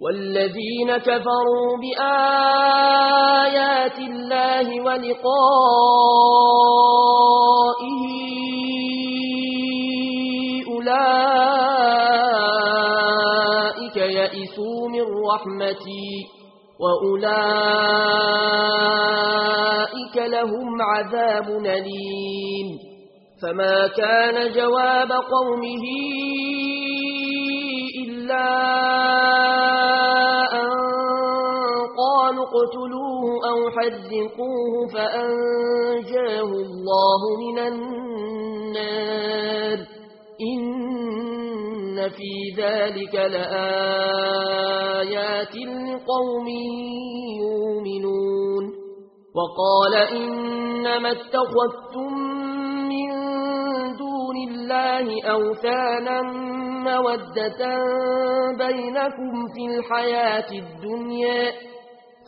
والذين كفروا بآيات الله ولقائه أولئك يئسوا من رحمتي وأولئك لهم عذاب نليم فما كان جواب قومه إلا فَحَرِّقُوهُ فَأَنجَاهُ اللَّهُ مِنَ النَّارِ إِنَّ فِي ذَلِكَ لَآيَاتٍ لِقَوْمٍ يُؤْمِنُونَ وَقَالَ إِنَّمَا اتَّخَذْتُم مِّن دُونِ اللَّهِ أَوْثَانًا مَّوَدَّةً بَيْنَكُمْ فِي الْحَيَاةِ الدُّنْيَا